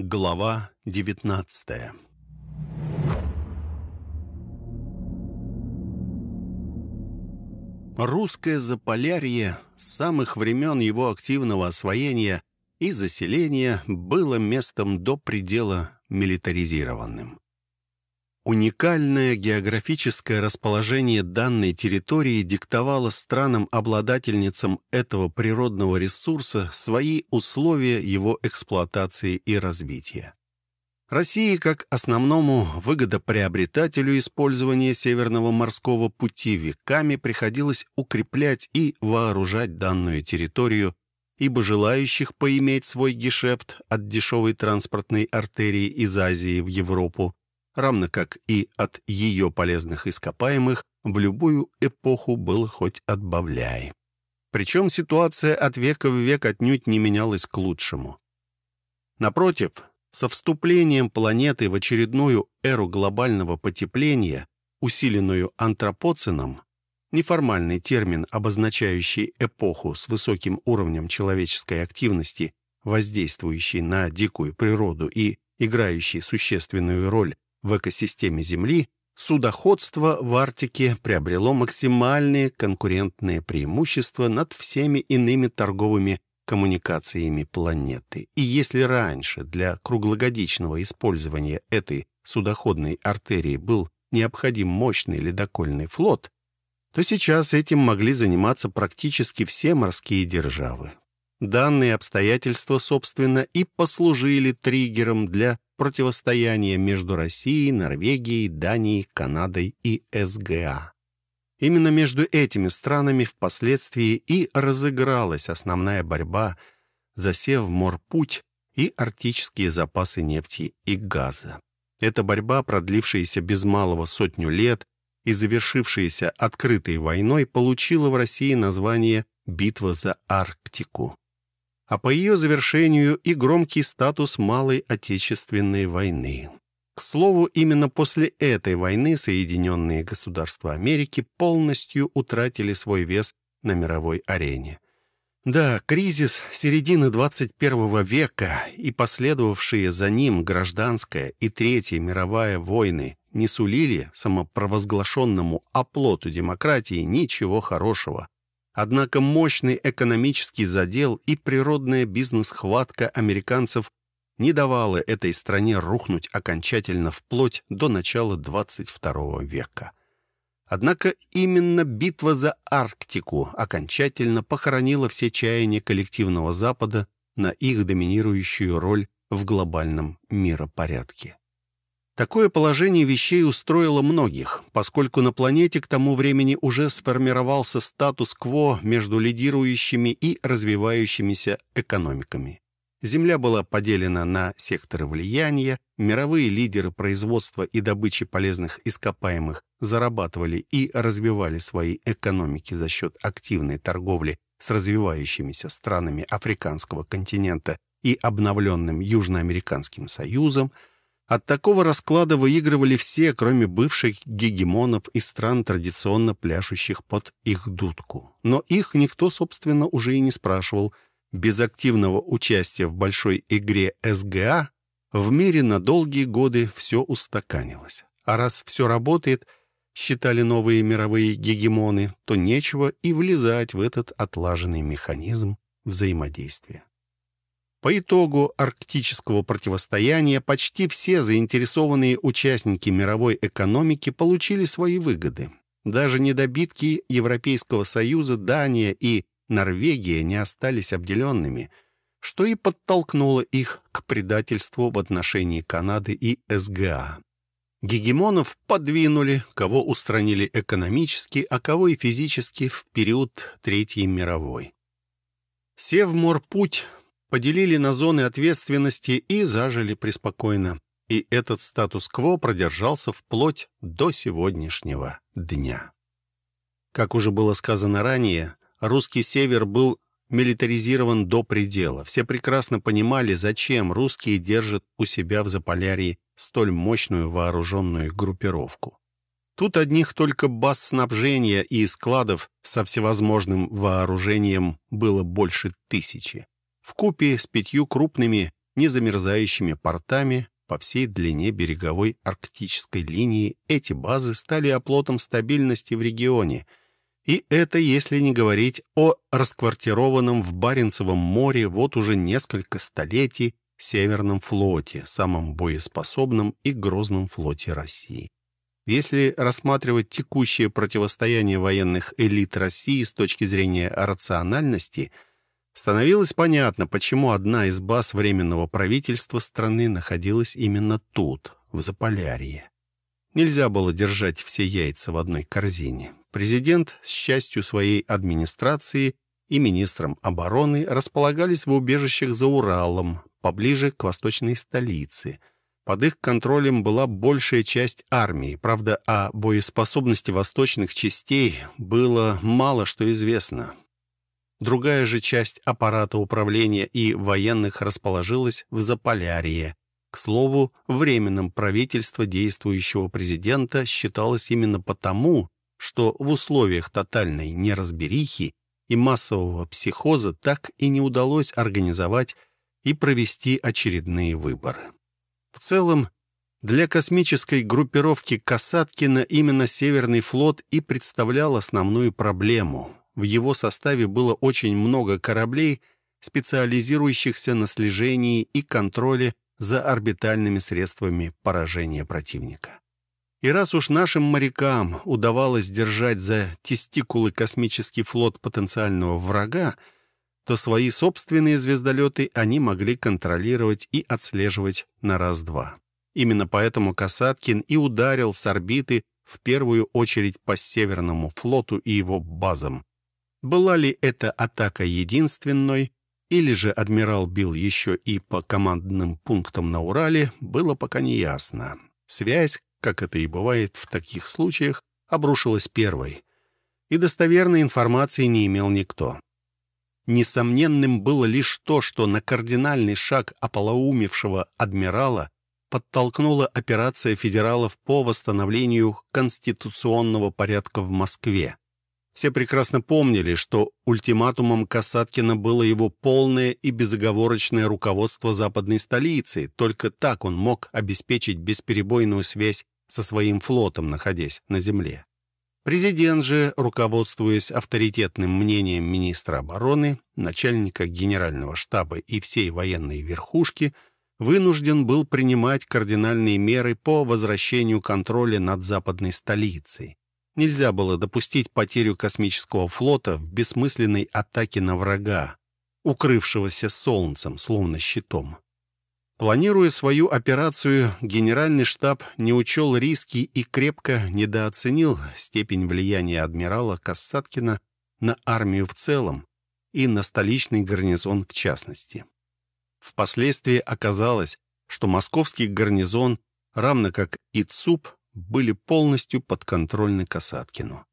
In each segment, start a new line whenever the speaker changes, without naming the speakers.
Глава 19 Русское Заполярье с самых времен его активного освоения и заселения было местом до предела милитаризированным. Уникальное географическое расположение данной территории диктовало странам-обладательницам этого природного ресурса свои условия его эксплуатации и развития. России как основному выгодоприобретателю использования Северного морского пути веками приходилось укреплять и вооружать данную территорию, ибо желающих поиметь свой гешефт от дешевой транспортной артерии из Азии в Европу равно как и от ее полезных ископаемых, в любую эпоху было хоть отбавляй. Причем ситуация от века в век отнюдь не менялась к лучшему. Напротив, со вступлением планеты в очередную эру глобального потепления, усиленную антропоценом, неформальный термин, обозначающий эпоху с высоким уровнем человеческой активности, воздействующей на дикую природу и играющей существенную роль в экосистеме Земли, судоходство в Арктике приобрело максимальные конкурентные преимущества над всеми иными торговыми коммуникациями планеты. И если раньше для круглогодичного использования этой судоходной артерии был необходим мощный ледокольный флот, то сейчас этим могли заниматься практически все морские державы. Данные обстоятельства, собственно, и послужили триггером для противостояния между Россией, Норвегией, Данией, Канадой и СГА. Именно между этими странами впоследствии и разыгралась основная борьба за Севморпуть и арктические запасы нефти и газа. Эта борьба, продлившаяся без малого сотню лет и завершившаяся открытой войной, получила в России название «Битва за Арктику» а по ее завершению и громкий статус Малой Отечественной войны. К слову, именно после этой войны Соединенные Государства Америки полностью утратили свой вес на мировой арене. Да, кризис середины 21 века и последовавшие за ним гражданская и Третья мировая войны не сулили самопровозглашенному оплоту демократии ничего хорошего. Однако мощный экономический задел и природная бизнес-хватка американцев не давала этой стране рухнуть окончательно вплоть до начала 22 века. Однако именно битва за Арктику окончательно похоронила все чаяния коллективного Запада на их доминирующую роль в глобальном миропорядке. Такое положение вещей устроило многих, поскольку на планете к тому времени уже сформировался статус-кво между лидирующими и развивающимися экономиками. Земля была поделена на секторы влияния, мировые лидеры производства и добычи полезных ископаемых зарабатывали и развивали свои экономики за счет активной торговли с развивающимися странами африканского континента и обновленным Южноамериканским союзом – от такого расклада выигрывали все, кроме бывших гегемонов и стран, традиционно пляшущих под их дудку. Но их никто, собственно, уже и не спрашивал. Без активного участия в большой игре СГА в мире на долгие годы все устаканилось. А раз все работает, считали новые мировые гегемоны, то нечего и влезать в этот отлаженный механизм взаимодействия. По итогу арктического противостояния почти все заинтересованные участники мировой экономики получили свои выгоды. Даже недобитки Европейского Союза, Дания и Норвегия не остались обделенными, что и подтолкнуло их к предательству в отношении Канады и СГА. Гегемонов подвинули, кого устранили экономически, а кого и физически в период Третьей мировой. Севморпуть поделили на зоны ответственности и зажили преспокойно. И этот статус-кво продержался вплоть до сегодняшнего дня. Как уже было сказано ранее, русский север был милитаризирован до предела. Все прекрасно понимали, зачем русские держат у себя в Заполярье столь мощную вооруженную группировку. Тут одних только баз снабжения и складов со всевозможным вооружением было больше тысячи в купе с пятью крупными незамерзающими портами по всей длине береговой арктической линии, эти базы стали оплотом стабильности в регионе. И это если не говорить о расквартированном в Баренцевом море вот уже несколько столетий Северном флоте, самом боеспособном и грозном флоте России. Если рассматривать текущее противостояние военных элит России с точки зрения рациональности, становилось понятно, почему одна из баз Временного правительства страны находилась именно тут, в Заполярье. Нельзя было держать все яйца в одной корзине. Президент, с частью своей администрации и министром обороны располагались в убежищах за Уралом, поближе к восточной столице – под их контролем была большая часть армии. Правда, о боеспособности восточных частей было мало что известно. Другая же часть аппарата управления и военных расположилась в Заполярье. К слову, временным правительство действующего президента считалось именно потому, что в условиях тотальной неразберихи и массового психоза так и не удалось организовать и провести очередные выборы. В целом, для космической группировки Касаткина именно Северный флот и представлял основную проблему. В его составе было очень много кораблей, специализирующихся на слежении и контроле за орбитальными средствами поражения противника. И раз уж нашим морякам удавалось держать за тестикулы космический флот потенциального врага, то свои собственные звездолеты они могли контролировать и отслеживать на раз-два. Именно поэтому Касаткин и ударил с орбиты в первую очередь по Северному флоту и его базам. Была ли эта атака единственной, или же адмирал бил еще и по командным пунктам на Урале, было пока не ясно. Связь, как это и бывает в таких случаях, обрушилась первой. И достоверной информации не имел никто. Несомненным было лишь то, что на кардинальный шаг ополоумевшего адмирала подтолкнула операция федералов по восстановлению конституционного порядка в Москве. Все прекрасно помнили, что ультиматумом Касаткина было его полное и безоговорочное руководство западной столицы. Только так он мог обеспечить бесперебойную связь со своим флотом, находясь на земле. Президент же, руководствуясь авторитетным мнением министра обороны, начальника генерального штаба и всей военной верхушки, вынужден был принимать кардинальные меры по возвращению контроля над западной столицей. Нельзя было допустить потерю космического флота в бессмысленной атаке на врага, укрывшегося солнцем, словно щитом. Планируя свою операцию, генеральный штаб не учел риски и крепко недооценил степень влияния адмирала Кассаткина на армию в целом и на столичный гарнизон в частности. Впоследствии оказалось, что московский гарнизон, равно как и ЦУП, были полностью подконтрольны Касаткину.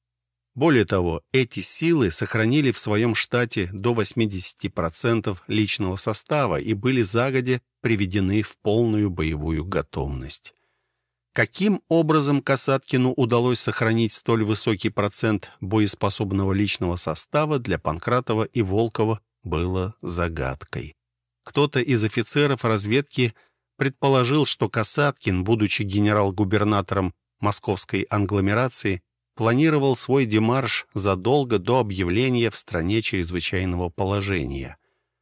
Более того, эти силы сохранили в своем штате до 80% личного состава и были загодя приведены в полную боевую готовность. Каким образом Касаткину удалось сохранить столь высокий процент боеспособного личного состава для Панкратова и Волкова было загадкой. Кто-то из офицеров разведки предположил, что Касаткин, будучи генерал-губернатором московской англомерации, планировал свой демарш задолго до объявления в стране чрезвычайного положения.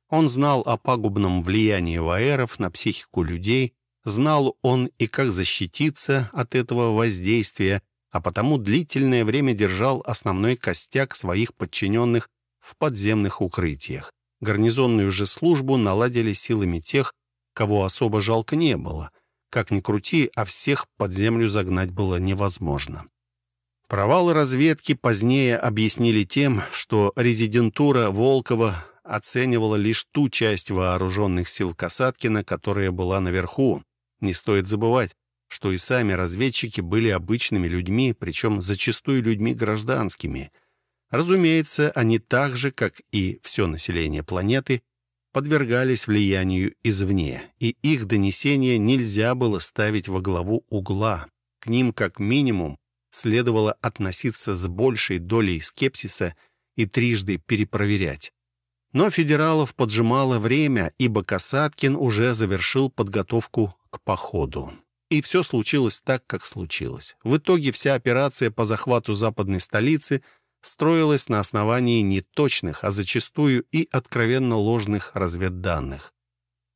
Он знал о пагубном влиянии ваэров на психику людей, знал он и как защититься от этого воздействия, а потому длительное время держал основной костяк своих подчиненных в подземных укрытиях. Гарнизонную же службу наладили силами тех, кого особо жалко не было. Как ни крути, а всех под землю загнать было невозможно. Провалы разведки позднее объяснили тем, что резидентура Волкова оценивала лишь ту часть вооруженных сил Касаткина, которая была наверху. Не стоит забывать, что и сами разведчики были обычными людьми, причем зачастую людьми гражданскими. Разумеется, они так же, как и все население планеты, подвергались влиянию извне, и их донесения нельзя было ставить во главу угла. К ним, как минимум, следовало относиться с большей долей скепсиса и трижды перепроверять. Но федералов поджимало время, ибо Касаткин уже завершил подготовку к походу. И все случилось так, как случилось. В итоге вся операция по захвату западной столицы строилась на основании неточных, а зачастую и откровенно ложных разведданных.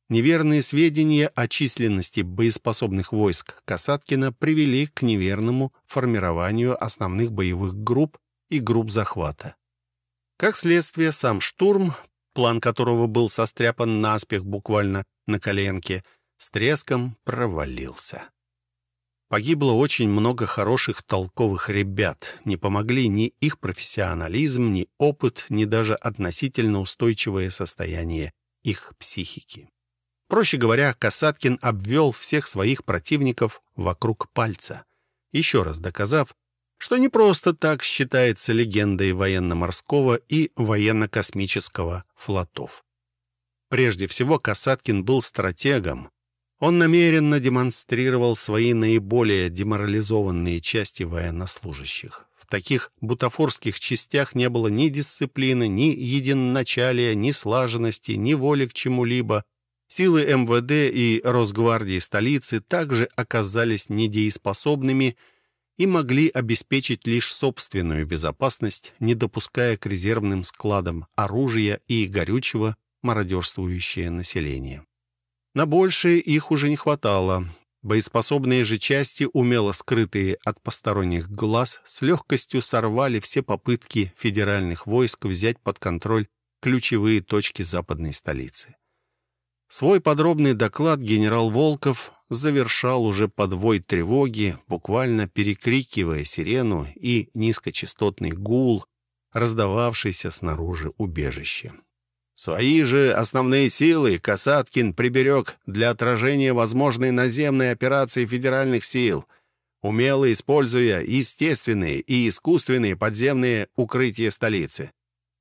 Неверные сведения о численности боеспособных войск Касаткина привели к неверному формированию основных боевых групп и групп захвата. Как следствие, сам штурм, план которого был состряпан наспех буквально на коленке – с треском провалился. Погибло очень много хороших, толковых ребят. Не помогли ни их профессионализм, ни опыт, ни даже относительно устойчивое состояние их психики. Проще говоря, Касаткин обвел всех своих противников вокруг пальца, еще раз доказав, что не просто так считается легендой военно-морского и военно-космического флотов. Прежде всего, Касаткин был стратегом, он намеренно демонстрировал свои наиболее деморализованные части военнослужащих. В таких бутафорских частях не было ни дисциплины, ни единоначалия, ни слаженности, ни воли к чему-либо. Силы МВД и Росгвардии столицы также оказались недееспособными и могли обеспечить лишь собственную безопасность, не допуская к резервным складам оружия и горючего мародерствующее население. На большее их уже не хватало. Боеспособные же части, умело скрытые от посторонних глаз, с легкостью сорвали все попытки федеральных войск взять под контроль ключевые точки западной столицы. Свой подробный доклад генерал Волков завершал уже подвой тревоги, буквально перекрикивая сирену и низкочастотный гул, раздававшийся снаружи убежища. Свои же основные силы Касаткин приберег для отражения возможной наземной операции федеральных сил, умело используя естественные и искусственные подземные укрытия столицы.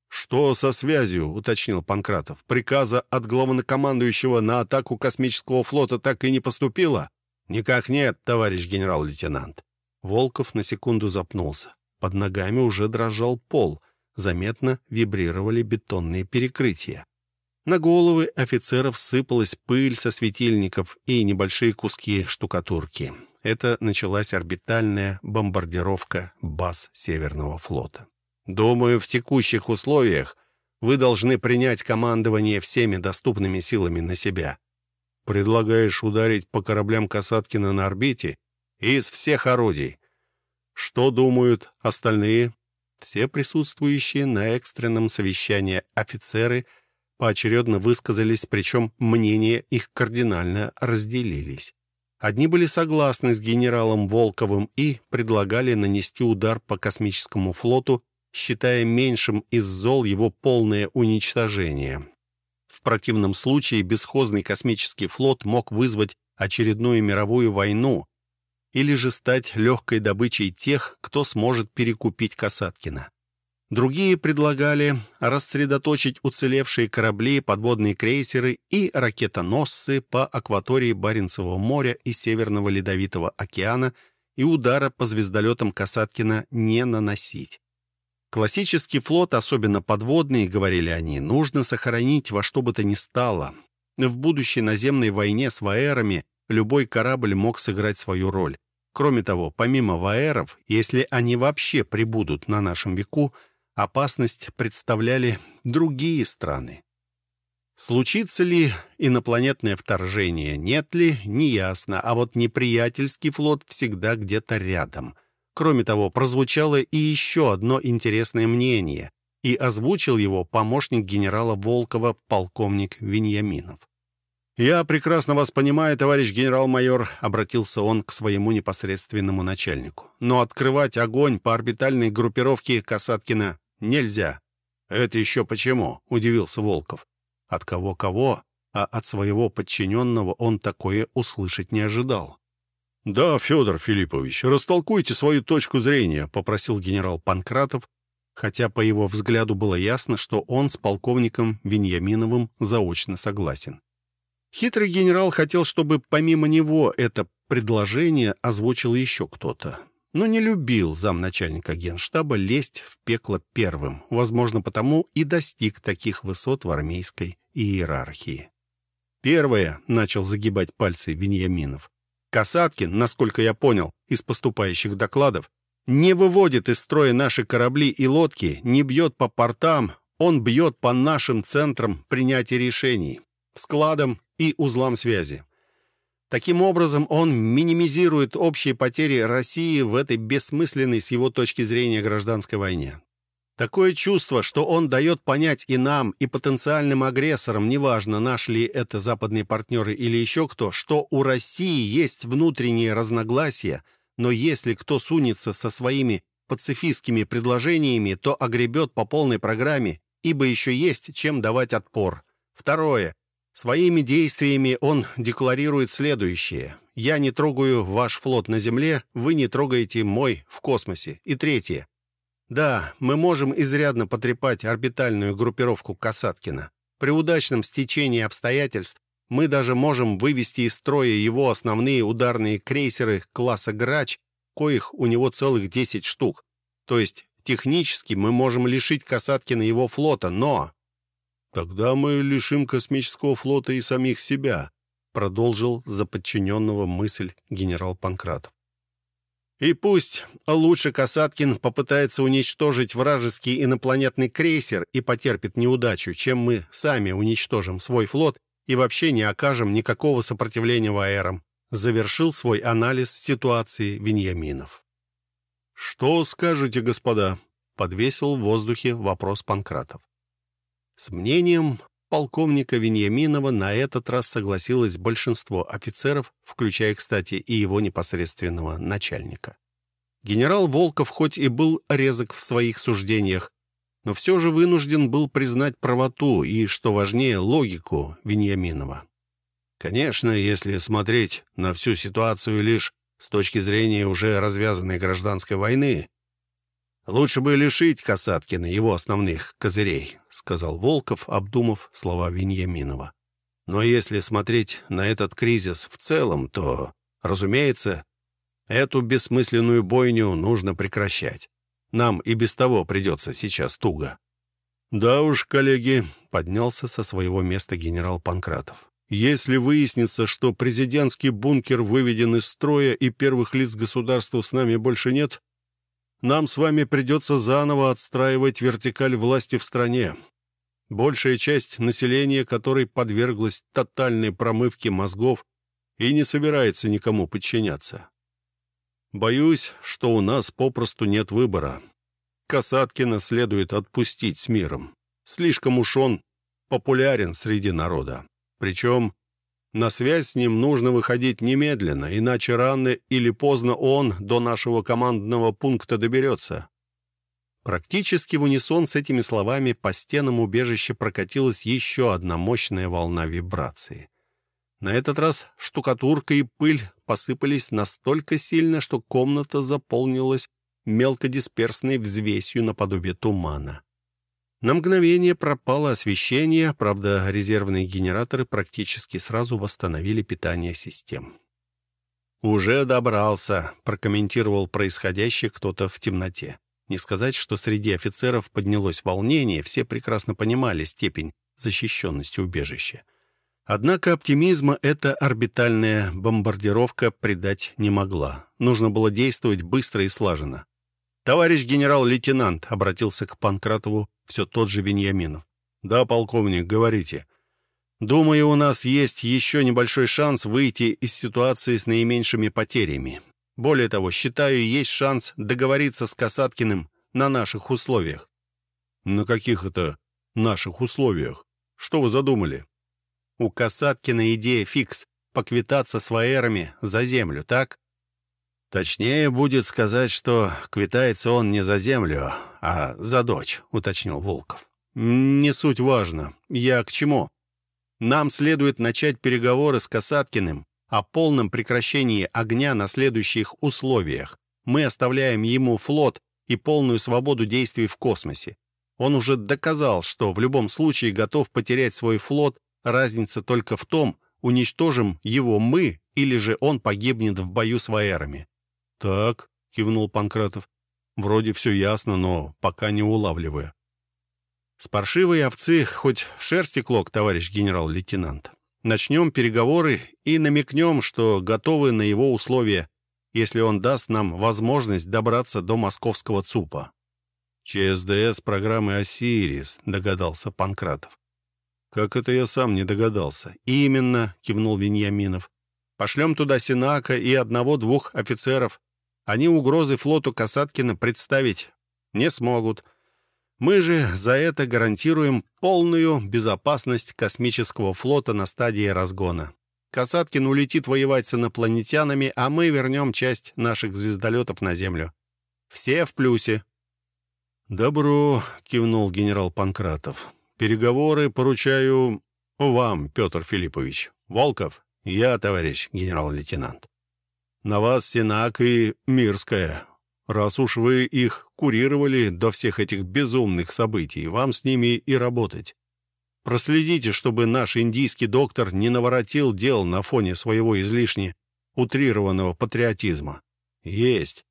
«Что со связью?» — уточнил Панкратов. «Приказа от главнокомандующего на атаку космического флота так и не поступило?» «Никак нет, товарищ генерал-лейтенант». Волков на секунду запнулся. Под ногами уже дрожал пол — заметно вибрировали бетонные перекрытия. На головы офицеров сыпалась пыль со светильников и небольшие куски штукатурки. Это началась орбитальная бомбардировка баз Северного флота. Думаю, в текущих условиях вы должны принять командование всеми доступными силами на себя. Предлагаешь ударить по кораблям Касаткина на орбите из всех орудий. Что думают остальные? Все присутствующие на экстренном совещании офицеры поочередно высказались, причем мнения их кардинально разделились. Одни были согласны с генералом Волковым и предлагали нанести удар по космическому флоту, считая меньшим из зол его полное уничтожение. В противном случае бесхозный космический флот мог вызвать очередную мировую войну, или же стать легкой добычей тех, кто сможет перекупить Касаткина. Другие предлагали рассредоточить уцелевшие корабли, подводные крейсеры и ракетоносцы по акватории Баренцевого моря и Северного Ледовитого океана и удара по звездолетам Касаткина не наносить. Классический флот, особенно подводный, говорили они, нужно сохранить во что бы то ни стало. В будущей наземной войне с ваэрами любой корабль мог сыграть свою роль. Кроме того, помимо ваэров, если они вообще прибудут на нашем веку, опасность представляли другие страны. Случится ли инопланетное вторжение, нет ли, неясно, а вот неприятельский флот всегда где-то рядом. Кроме того, прозвучало и еще одно интересное мнение, и озвучил его помощник генерала Волкова, полковник Веньяминов. «Я прекрасно вас понимаю, товарищ генерал-майор», — обратился он к своему непосредственному начальнику. «Но открывать огонь по орбитальной группировке Касаткина нельзя». «Это еще почему?» — удивился Волков. От кого-кого, а от своего подчиненного он такое услышать не ожидал. «Да, Федор Филиппович, растолкуйте свою точку зрения», — попросил генерал Панкратов, хотя по его взгляду было ясно, что он с полковником Веньяминовым заочно согласен. Хитрый генерал хотел, чтобы помимо него это предложение озвучил еще кто-то. но не любил замначальника генштаба лезть в пекло первым, возможно, потому и достиг таких высот в армейской иерархии. Первое, — начал загибать пальцы Веньяминов, — Касаткин, насколько я понял из поступающих докладов, не выводит из строя наши корабли и лодки, не бьет по портам, он бьет по нашим центрам принятия решений, складам и узлам связи. Таким образом, он минимизирует общие потери России в этой бессмысленной с его точки зрения гражданской войне. Такое чувство, что он дает понять и нам, и потенциальным агрессорам, неважно, наши ли это западные партнеры или еще кто, что у России есть внутренние разногласия, но если кто сунется со своими пацифистскими предложениями, то огребет по полной программе, ибо еще есть чем давать отпор. Второе. Своими действиями он декларирует следующее. «Я не трогаю ваш флот на Земле, вы не трогаете мой в космосе». И третье. Да, мы можем изрядно потрепать орбитальную группировку Касаткина. При удачном стечении обстоятельств мы даже можем вывести из строя его основные ударные крейсеры класса «Грач», коих у него целых 10 штук. То есть технически мы можем лишить Касаткина его флота, но «Тогда мы лишим космического флота и самих себя», продолжил за подчиненного мысль генерал Панкратов. «И пусть лучше Касаткин попытается уничтожить вражеский инопланетный крейсер и потерпит неудачу, чем мы сами уничтожим свой флот и вообще не окажем никакого сопротивления ваэрам», завершил свой анализ ситуации Веньяминов. «Что скажете, господа?» — подвесил в воздухе вопрос Панкратов. С мнением полковника Веньяминова на этот раз согласилось большинство офицеров, включая, кстати, и его непосредственного начальника. Генерал Волков хоть и был резок в своих суждениях, но все же вынужден был признать правоту и, что важнее, логику Веньяминова. Конечно, если смотреть на всю ситуацию лишь с точки зрения уже развязанной гражданской войны, «Лучше бы лишить Касаткина его основных козырей», — сказал Волков, обдумав слова Веньяминова. «Но если смотреть на этот кризис в целом, то, разумеется, эту бессмысленную бойню нужно прекращать. Нам и без того придется сейчас туго». «Да уж, коллеги», — поднялся со своего места генерал Панкратов. «Если выяснится, что президентский бункер выведен из строя и первых лиц государства с нами больше нет, нам с вами придется заново отстраивать вертикаль власти в стране. Большая часть населения, которой подверглась тотальной промывке мозгов и не собирается никому подчиняться. Боюсь, что у нас попросту нет выбора. Касаткина следует отпустить с миром. Слишком уж он популярен среди народа. Причем на связь с ним нужно выходить немедленно, иначе рано или поздно он до нашего командного пункта доберется. Практически в унисон с этими словами по стенам убежища прокатилась еще одна мощная волна вибрации. На этот раз штукатурка и пыль посыпались настолько сильно, что комната заполнилась мелкодисперсной взвесью наподобие тумана. На мгновение пропало освещение, правда, резервные генераторы практически сразу восстановили питание систем. «Уже добрался», — прокомментировал происходящее кто-то в темноте. Не сказать, что среди офицеров поднялось волнение, все прекрасно понимали степень защищенности убежища. Однако оптимизма эта орбитальная бомбардировка придать не могла. Нужно было действовать быстро и слаженно. «Товарищ генерал-лейтенант», — обратился к Панкратову все тот же Веньяминов. «Да, полковник, говорите. Думаю, у нас есть еще небольшой шанс выйти из ситуации с наименьшими потерями. Более того, считаю, есть шанс договориться с Касаткиным на наших условиях». «На каких это наших условиях? Что вы задумали?» «У Касаткина идея фикс — поквитаться с ваерами за землю, так?» «Точнее будет сказать, что квитается он не за землю, а за дочь», — уточнил Волков. «Не суть важно. Я к чему? Нам следует начать переговоры с Касаткиным о полном прекращении огня на следующих условиях. Мы оставляем ему флот и полную свободу действий в космосе. Он уже доказал, что в любом случае готов потерять свой флот, разница только в том, уничтожим его мы или же он погибнет в бою с ваерами. «Так», — кивнул Панкратов. «Вроде все ясно, но пока не улавливаю». «С паршивой овцы хоть шерсти клок, товарищ генерал-лейтенант. Начнем переговоры и намекнем, что готовы на его условия, если он даст нам возможность добраться до московского ЦУПа». «ЧСДС программы «Осирис», — догадался Панкратов. «Как это я сам не догадался?» «Именно», — кивнул Веньяминов. «Пошлем туда Синака и одного-двух офицеров. Они угрозы флоту Касаткина представить не смогут. Мы же за это гарантируем полную безопасность космического флота на стадии разгона. Касаткин улетит воевать с инопланетянами, а мы вернем часть наших звездолетов на Землю. Все в плюсе». «Добро», — кивнул генерал Панкратов. «Переговоры поручаю вам, Петр Филиппович. Волков, я, товарищ генерал-лейтенант. На вас Синак и Мирская. Раз уж вы их курировали до всех этих безумных событий, вам с ними и работать. Проследите, чтобы наш индийский доктор не наворотил дел на фоне своего излишне утрированного патриотизма. Есть.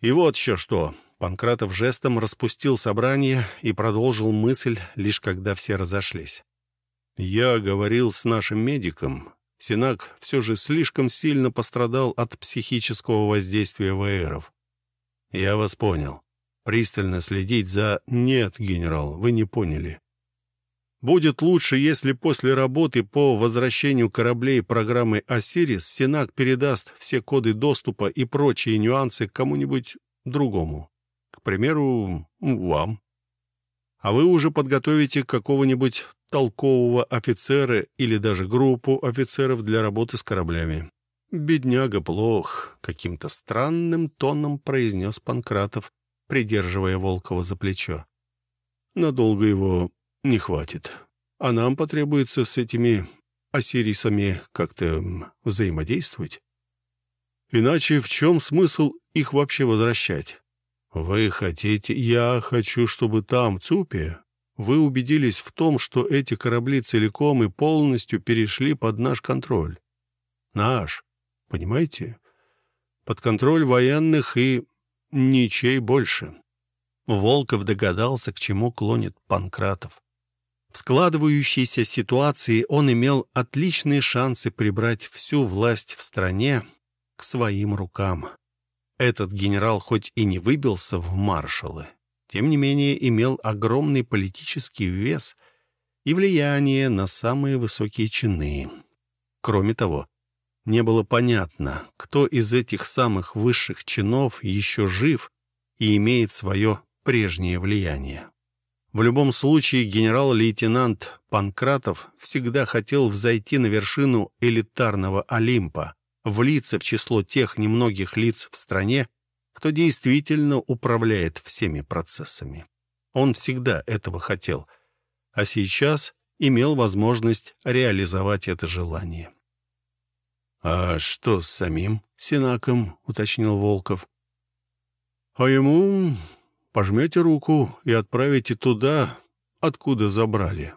И вот еще что. Панкратов жестом распустил собрание и продолжил мысль, лишь когда все разошлись. «Я говорил с нашим медиком. Синак все же слишком сильно пострадал от психического воздействия ВРов. Я вас понял. Пристально следить за... Нет, генерал, вы не поняли. Будет лучше, если после работы по возвращению кораблей программы «Осирис» Синак передаст все коды доступа и прочие нюансы кому-нибудь другому к примеру, вам. А вы уже подготовите какого-нибудь толкового офицера или даже группу офицеров для работы с кораблями. «Бедняга плох», — каким-то странным тоном произнес Панкратов, придерживая Волкова за плечо. «Надолго его не хватит, а нам потребуется с этими осирисами как-то взаимодействовать. Иначе в чем смысл их вообще возвращать? «Вы хотите... Я хочу, чтобы там, в Цупе, вы убедились в том, что эти корабли целиком и полностью перешли под наш контроль. Наш, понимаете? Под контроль военных и ничей больше». Волков догадался, к чему клонит Панкратов. В складывающейся ситуации он имел отличные шансы прибрать всю власть в стране к своим рукам. Этот генерал хоть и не выбился в маршалы, тем не менее имел огромный политический вес и влияние на самые высокие чины. Кроме того, не было понятно, кто из этих самых высших чинов еще жив и имеет свое прежнее влияние. В любом случае генерал-лейтенант Панкратов всегда хотел взойти на вершину элитарного Олимпа, влиться в число тех немногих лиц в стране, кто действительно управляет всеми процессами. Он всегда этого хотел, а сейчас имел возможность реализовать это желание. «А что с самим Синаком?» — уточнил Волков. «А ему пожмете руку и отправите туда, откуда забрали.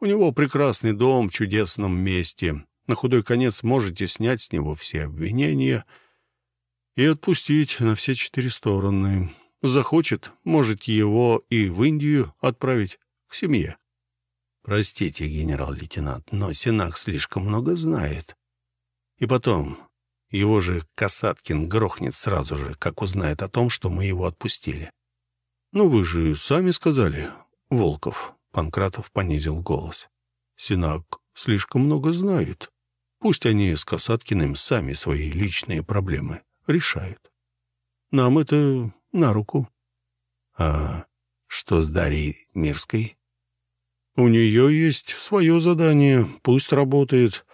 У него прекрасный дом в чудесном месте. На худой конец можете снять с него все обвинения и отпустить на все четыре стороны. Захочет, можете его и в Индию отправить к семье. Простите, генерал-лейтенант, но Синак слишком много знает. И потом, его же Касаткин грохнет сразу же, как узнает о том, что мы его отпустили. Ну, вы же сами сказали, Волков. Панкратов понизил голос. Синак слишком много знает. Пусть они с Касаткиным сами свои личные проблемы решают. Нам это на руку. А что с Дарьей Мирской? У нее есть свое задание, пусть работает.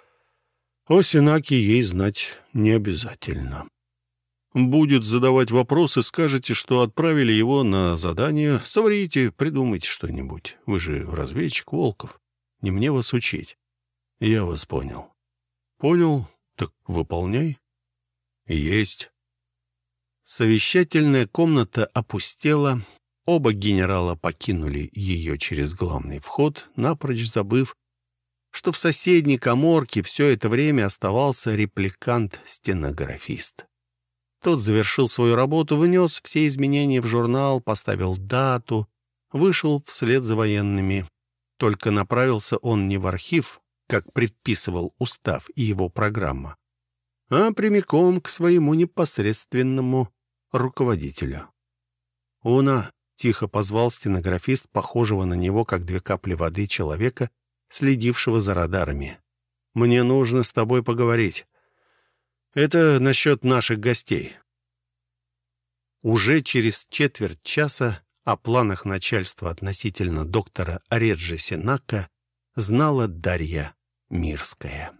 О Синаке ей знать не обязательно. Будет задавать вопросы, скажете, что отправили его на задание, соврите, придумайте что-нибудь. Вы же разведчик Волков, не мне вас учить. Я вас понял. Понял, так выполняй. Есть. Совещательная комната опустела. Оба генерала покинули ее через главный вход, напрочь забыв, что в соседней коморке все это время оставался репликант-стенографист. Тот завершил свою работу, внес все изменения в журнал, поставил дату, вышел вслед за военными. Только направился он не в архив, как предписывал устав и его программа, а прямиком к своему непосредственному руководителю. «Уна!» — тихо позвал стенографист, похожего на него, как две капли воды человека, следившего за радарами. «Мне нужно с тобой поговорить. Это насчет наших гостей». Уже через четверть часа о планах начальства относительно доктора Реджи Сенака знала Дарья Мирская.